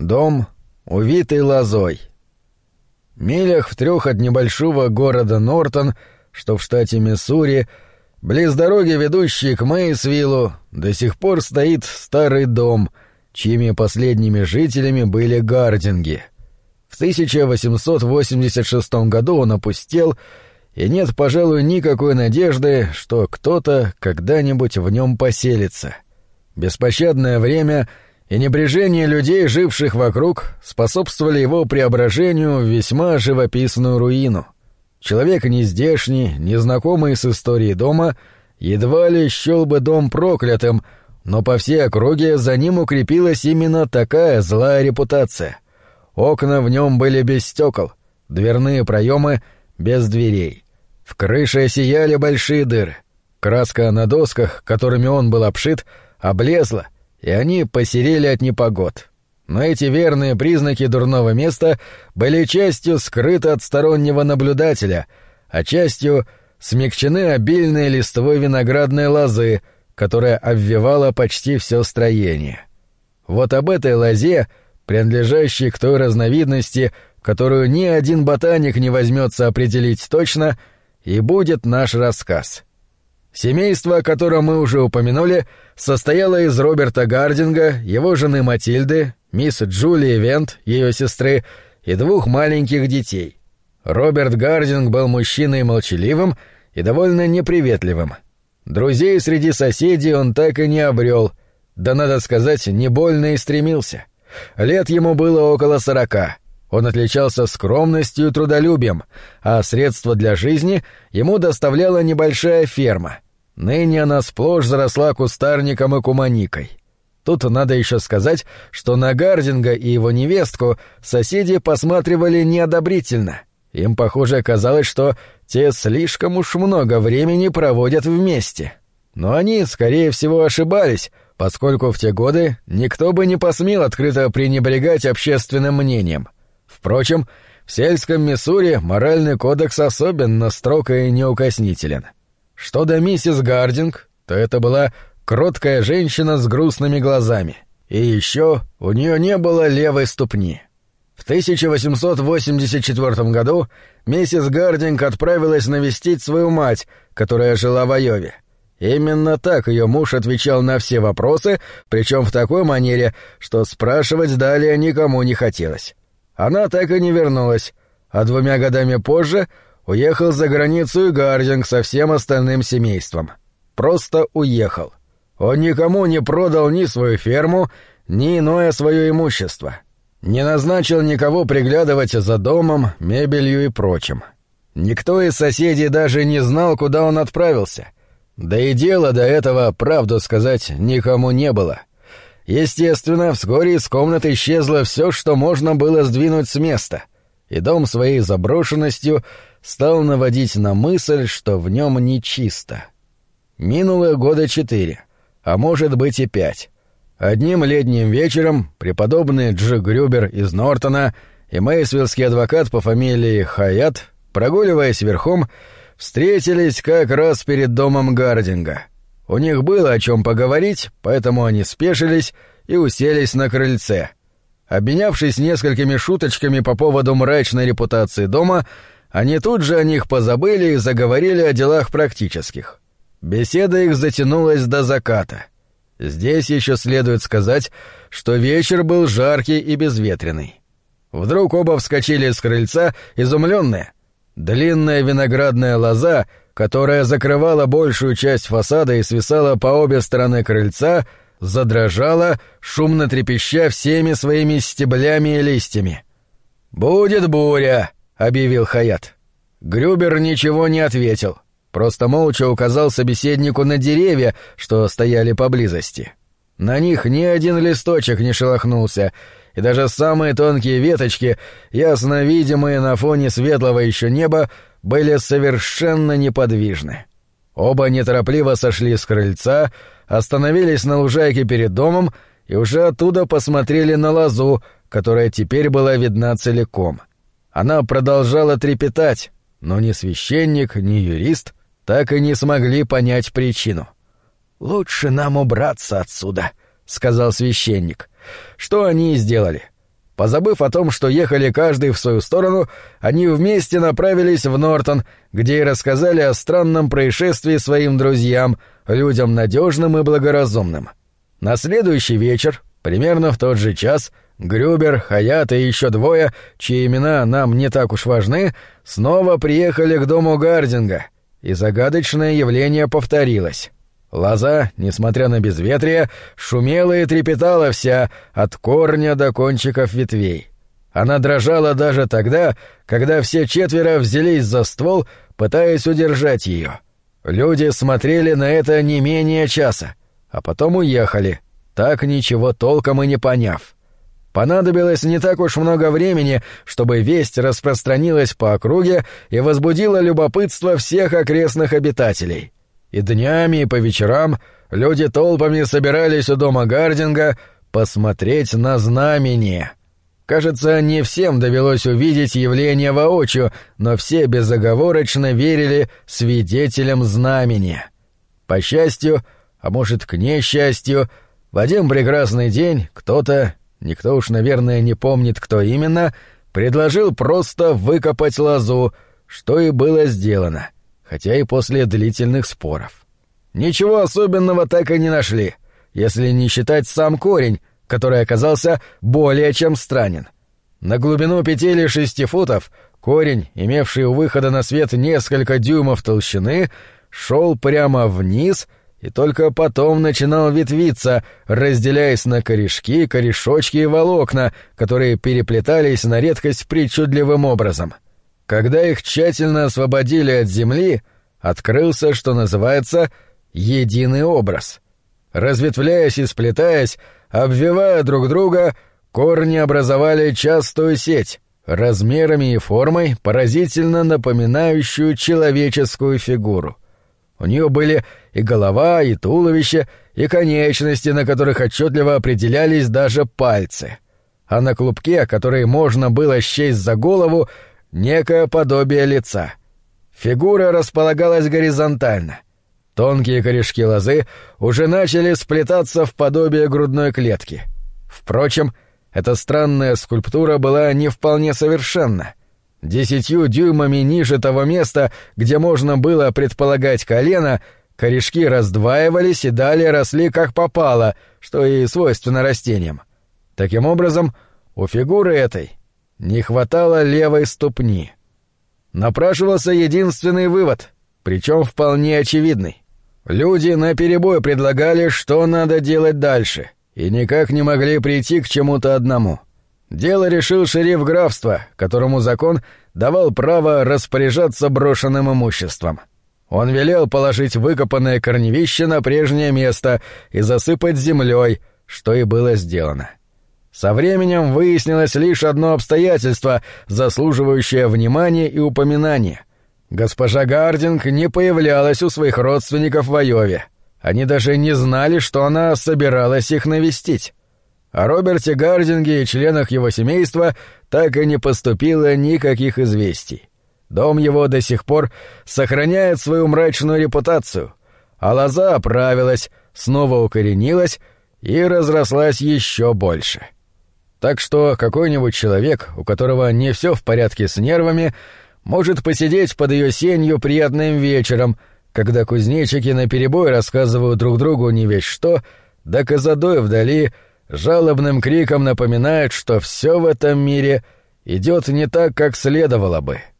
Дом, увитый лозой. Милях в трех от небольшого города Нортон, что в штате Миссури, близ дороги, ведущей к Мейсвиллу, до сих пор стоит старый дом, чьими последними жителями были гардинги. В 1886 году он опустел, и нет, пожалуй, никакой надежды, что кто-то когда-нибудь в нем поселится. Беспощадное время — и небрежение людей, живших вокруг, способствовали его преображению в весьма живописную руину. Человек нездешний, незнакомый с историей дома, едва ли счел бы дом проклятым, но по всей округе за ним укрепилась именно такая злая репутация. Окна в нем были без стекол, дверные проемы без дверей. В крыше сияли большие дыры. Краска на досках, которыми он был обшит, облезла — и они посерели от непогод. Но эти верные признаки дурного места были частью скрыты от стороннего наблюдателя, а частью смягчены обильной листвой виноградной лозы, которая обвивала почти все строение. Вот об этой лозе, принадлежащей к той разновидности, которую ни один ботаник не возьмется определить точно, и будет наш рассказ — Семейство, о котором мы уже упомянули, состояло из Роберта Гардинга, его жены Матильды, мисс Джулии Вент, ее сестры, и двух маленьких детей. Роберт Гардинг был мужчиной молчаливым и довольно неприветливым. Друзей среди соседей он так и не обрел, да, надо сказать, не больно и стремился. Лет ему было около сорока. Он отличался скромностью и трудолюбием, а средства для жизни ему доставляла небольшая ферма. Ныне она сплошь заросла кустарником и куманикой. Тут надо еще сказать, что на Гардинга и его невестку соседи посматривали неодобрительно. Им, похоже, казалось, что те слишком уж много времени проводят вместе. Но они, скорее всего, ошибались, поскольку в те годы никто бы не посмел открыто пренебрегать общественным мнением — Впрочем, в сельском Миссури моральный кодекс особенно строг и неукоснителен. Что до миссис Гардинг, то это была кроткая женщина с грустными глазами. И еще у нее не было левой ступни. В 1884 году миссис Гардинг отправилась навестить свою мать, которая жила в Айове. Именно так ее муж отвечал на все вопросы, причем в такой манере, что спрашивать далее никому не хотелось. Она так и не вернулась, а двумя годами позже уехал за границу Гардинг со всем остальным семейством. Просто уехал. Он никому не продал ни свою ферму, ни иное свое имущество. Не назначил никого приглядывать за домом, мебелью и прочим. Никто из соседей даже не знал, куда он отправился. Да и дела до этого, правду сказать, никому не было. Естественно, вскоре из комнаты исчезло все, что можно было сдвинуть с места, и дом своей заброшенностью стал наводить на мысль, что в нем нечисто. Минуло года четыре, а может быть и пять. Одним летним вечером преподобный Дж. Грюбер из Нортона и мейсвиллский адвокат по фамилии Хаят, прогуливаясь верхом, встретились как раз перед домом Гардинга — у них было о чем поговорить, поэтому они спешились и уселись на крыльце. Обменявшись несколькими шуточками по поводу мрачной репутации дома, они тут же о них позабыли и заговорили о делах практических. Беседа их затянулась до заката. Здесь еще следует сказать, что вечер был жаркий и безветренный. Вдруг оба вскочили с крыльца, изумленные. Длинная виноградная лоза — которая закрывала большую часть фасада и свисала по обе стороны крыльца, задрожала, шумно трепеща всеми своими стеблями и листьями. «Будет буря!» — объявил Хаят. Грюбер ничего не ответил, просто молча указал собеседнику на деревья, что стояли поблизости. На них ни один листочек не шелохнулся, и даже самые тонкие веточки, ясно видимые на фоне светлого еще неба, были совершенно неподвижны. Оба неторопливо сошли с крыльца, остановились на лужайке перед домом и уже оттуда посмотрели на лозу, которая теперь была видна целиком. Она продолжала трепетать, но ни священник, ни юрист так и не смогли понять причину. «Лучше нам убраться отсюда», — сказал священник. Что они и сделали. Позабыв о том, что ехали каждый в свою сторону, они вместе направились в Нортон, где и рассказали о странном происшествии своим друзьям, людям надежным и благоразумным. На следующий вечер, примерно в тот же час, Грюбер, Хаят и еще двое, чьи имена нам не так уж важны, снова приехали к дому Гардинга, и загадочное явление повторилось. Лоза, несмотря на безветрие, шумела и трепетала вся, от корня до кончиков ветвей. Она дрожала даже тогда, когда все четверо взялись за ствол, пытаясь удержать ее. Люди смотрели на это не менее часа, а потом уехали, так ничего толком и не поняв. Понадобилось не так уж много времени, чтобы весть распространилась по округе и возбудила любопытство всех окрестных обитателей. И днями, и по вечерам люди толпами собирались у дома Гардинга посмотреть на знамение. Кажется, не всем довелось увидеть явление воочию, но все безоговорочно верили свидетелям знамения. По счастью, а может, к несчастью, в один прекрасный день кто-то никто уж, наверное, не помнит, кто именно, предложил просто выкопать лозу, что и было сделано, хотя и после длительных споров. Ничего особенного так и не нашли, если не считать сам корень, который оказался более чем странен. На глубину пяти или шести футов корень, имевший у выхода на свет несколько дюймов толщины, шел прямо вниз — и только потом начинал ветвиться, разделяясь на корешки, корешочки и волокна, которые переплетались на редкость причудливым образом. Когда их тщательно освободили от земли, открылся, что называется, единый образ. Разветвляясь и сплетаясь, обвивая друг друга, корни образовали частую сеть, размерами и формой, поразительно напоминающую человеческую фигуру. У нее были и голова, и туловище, и конечности, на которых отчетливо определялись даже пальцы. А на клубке, который можно было счесть за голову, некое подобие лица. Фигура располагалась горизонтально. Тонкие корешки лозы уже начали сплетаться в подобие грудной клетки. Впрочем, эта странная скульптура была не вполне совершенна — Десятью дюймами ниже того места, где можно было предполагать колено, корешки раздваивались и далее росли как попало, что и свойственно растениям. Таким образом, у фигуры этой не хватало левой ступни. Напрашивался единственный вывод, причем вполне очевидный. Люди наперебой предлагали, что надо делать дальше, и никак не могли прийти к чему-то одному — Дело решил шериф графства, которому закон давал право распоряжаться брошенным имуществом. Он велел положить выкопанное корневище на прежнее место и засыпать землей, что и было сделано. Со временем выяснилось лишь одно обстоятельство, заслуживающее внимания и упоминания. Госпожа Гардинг не появлялась у своих родственников в Айове. Они даже не знали, что она собиралась их навестить. О Роберте Гардинге и членах его семейства так и не поступило никаких известий. Дом его до сих пор сохраняет свою мрачную репутацию, а лоза оправилась, снова укоренилась и разрослась еще больше. Так что какой-нибудь человек, у которого не все в порядке с нервами, может посидеть под ее сенью приятным вечером, когда кузнечики наперебой рассказывают друг другу не весь что, да козадой вдали — жалобным криком напоминает, что все в этом мире идет не так, как следовало бы. —